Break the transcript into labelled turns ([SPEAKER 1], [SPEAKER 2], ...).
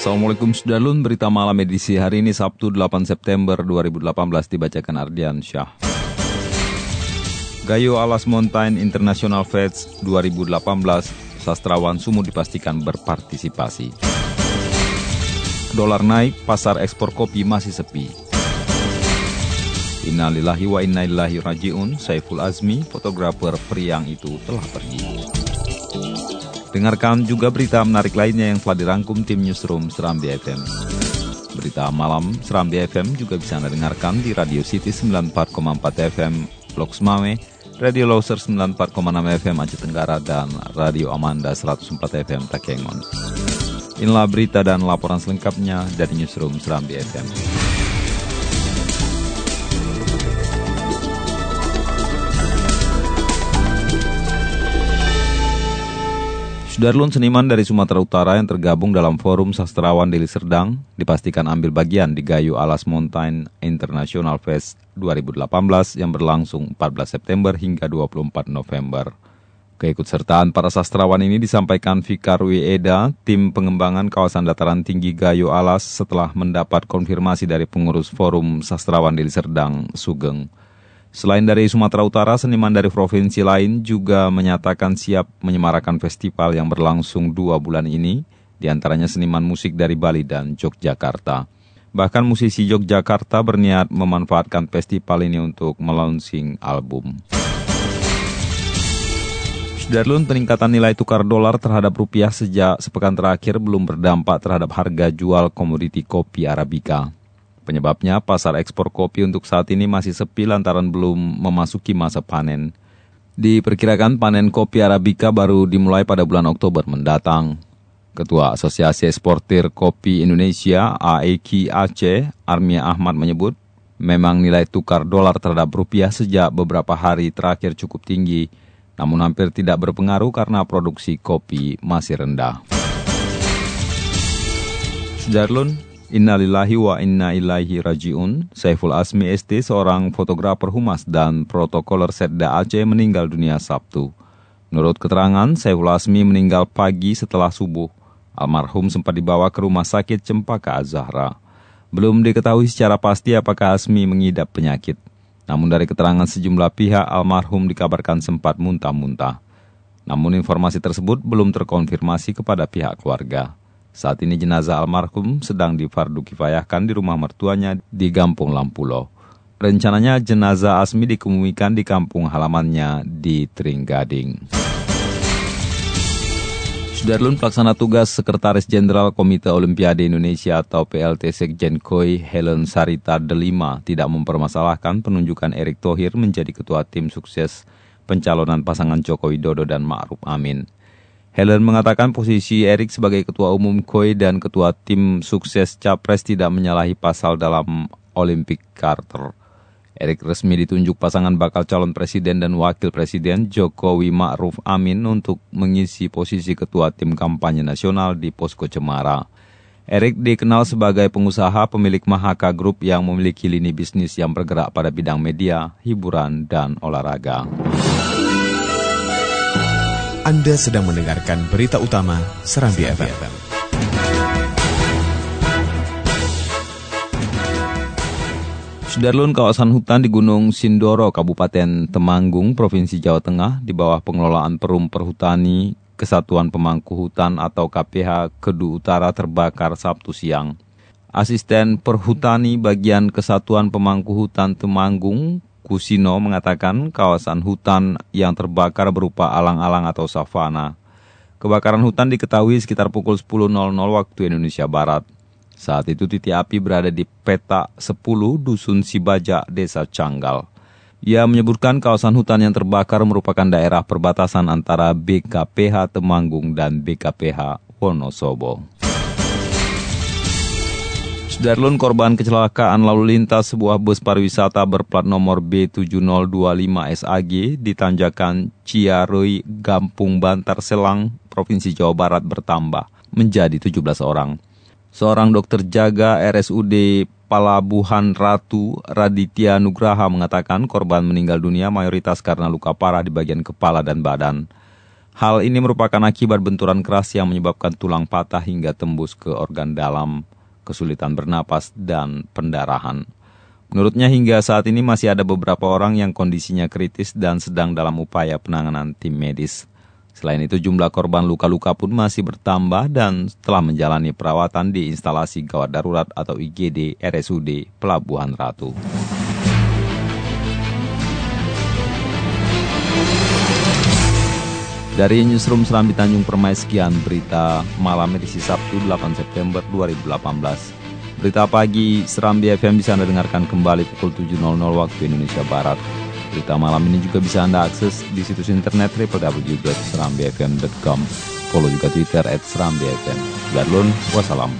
[SPEAKER 1] Assalamualaikum Sudarlun, berita malam edisi hari ini Sabtu 8 September 2018 dibacakan Ardian Syah. Gayo Alas Mountain International Fest 2018, sastrawan Sumu dipastikan berpartisipasi. Dolar naik, pasar ekspor kopi masih sepi. Innalillahi wa inna ilaihi rajiun, Saiful Azmi, fotografer priang itu telah pergi. Dengarkan juga berita menarik lainnya yang telah dirangkum tim Newsroom Serambi FM. Berita malam Serambi FM juga bisa Anda dengarkan di Radio City 94,4 FM, Blok Semawe, Radio Loser 94,6 FM Aceh Tenggara, dan Radio Amanda 104 FM Takengon. Inilah berita dan laporan selengkapnya dari Newsroom Serambi FM. Sudarlun seniman dari Sumatera Utara yang tergabung dalam Forum Sastrawan Deli Serdang dipastikan ambil bagian di Gayo Alas Mountain International Fest 2018 yang berlangsung 14 September hingga 24 November. Keikutsertaan para sastrawan ini disampaikan Fikar Eda, tim pengembangan kawasan dataran tinggi Gayo Alas setelah mendapat konfirmasi dari pengurus Forum Sastrawan Deli Serdang, Sugeng. Selain dari Sumatera Utara, seniman dari provinsi lain juga menyatakan siap menyemarakan festival yang berlangsung dua bulan ini, di antaranya seniman musik dari Bali dan Yogyakarta. Bahkan musisi Yogyakarta berniat memanfaatkan festival ini untuk melaunching album. Sudarlun peningkatan nilai tukar dolar terhadap rupiah sejak sepekan terakhir belum berdampak terhadap harga jual komoditi kopi Arabica. Penyebabnya pasar ekspor kopi untuk saat ini masih sepi lantaran belum memasuki masa panen. Diperkirakan panen kopi Arabica baru dimulai pada bulan Oktober mendatang. Ketua Asosiasi Eksportir Kopi Indonesia AEK Aceh, Armia Ahmad menyebut, memang nilai tukar dolar terhadap rupiah sejak beberapa hari terakhir cukup tinggi, namun hampir tidak berpengaruh karena produksi kopi masih rendah. Sudarlun, Innalillahi wa inna ilaihi rajiun. Saiful Asmi ST, seorang fotografer humas dan protokoler Setda Aceh meninggal dunia Sabtu. Menurut keterangan, Saiful Asmi meninggal pagi setelah subuh. Almarhum sempat dibawa ke rumah sakit Cempaka Azahra. Belum diketahui secara pasti apakah Asmi mengidap penyakit. Namun dari keterangan sejumlah pihak, almarhum dikabarkan sempat muntah-muntah. Namun informasi tersebut belum terkonfirmasi kepada pihak keluarga. Saat ini jenazah almarhum sedang difardu kifayahkan di rumah mertuanya di Gampung Lampulo. Rencananya jenazah Asmi dikemumikan di kampung halamannya di Tringgading. Sudarlun pelaksana tugas Sekretaris Jenderal Komite Olimpiade Indonesia atau PLT Sekjen KOI Helen Sarita Delima tidak mempermasalahkan penunjukan Erick Thohir menjadi ketua tim sukses pencalonan pasangan Joko Widodo dan Ma'ruf Amin. Helen mengatakan posisi Erik sebagai ketua umum KOI dan ketua tim sukses Capres tidak menyalahi pasal dalam Olympic Charter. Erik resmi ditunjuk pasangan bakal calon presiden dan wakil presiden Jokowi Ma'ruf Amin untuk mengisi posisi ketua tim kampanye nasional di Posko Cemara. Erik dikenal sebagai pengusaha pemilik Mahaka Group yang memiliki lini bisnis yang bergerak pada bidang media, hiburan, dan olahraga.
[SPEAKER 2] Anda sedang mendengarkan berita utama Serambi FM.
[SPEAKER 1] Sudarlun kawasan hutan di Gunung Sindoro, Kabupaten Temanggung, Provinsi Jawa Tengah, di bawah pengelolaan Perum Perhutani Kesatuan Pemangku Hutan atau KPH Kedu Utara terbakar Sabtu siang. Asisten Perhutani bagian Kesatuan Pemangku Hutan Temanggung, Kusino mengatakan kawasan hutan yang terbakar berupa alang-alang atau savana. Kebakaran hutan diketahui sekitar pukul 10.00 waktu Indonesia Barat. Saat itu titik api berada di peta 10 Dusun Sibaja, Desa Canggal. Ia menyebutkan kawasan hutan yang terbakar merupakan daerah perbatasan antara BKPH Temanggung dan BKPH Wonosobo. Sudarlun korban kecelakaan lalu lintas sebuah bus pariwisata berplat nomor B7025 SAG di Tanjakan Ciaroi, Gampung Bantar Selang, Provinsi Jawa Barat bertambah menjadi 17 orang. Seorang dokter jaga RSUD Palabuhan Ratu Raditya Nugraha mengatakan korban meninggal dunia mayoritas karena luka parah di bagian kepala dan badan. Hal ini merupakan akibat benturan keras yang menyebabkan tulang patah hingga tembus ke organ dalam kesulitan bernapas, dan pendarahan. Menurutnya hingga saat ini masih ada beberapa orang yang kondisinya kritis dan sedang dalam upaya penanganan tim medis. Selain itu jumlah korban luka-luka pun masih bertambah dan telah menjalani perawatan di instalasi gawat darurat atau IGD RSUD Pelabuhan Ratu. Dari Newsroom Serambi Tanjung Permai sekian berita malam edisi Sabtu 8 September 2018. Berita pagi Serambi FM bisa Anda dengarkan kembali pukul 7.00 waktu Indonesia Barat. Berita malam ini juga bisa Anda akses di situs internet www.serambifm.com. Follow juga Twitter at Serambi FM. Berlun, wassalam.